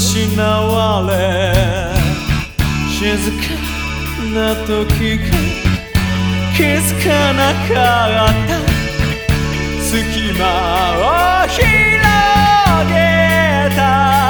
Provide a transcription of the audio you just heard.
失われ。静かな時が気づかなかった。隙間を広げた。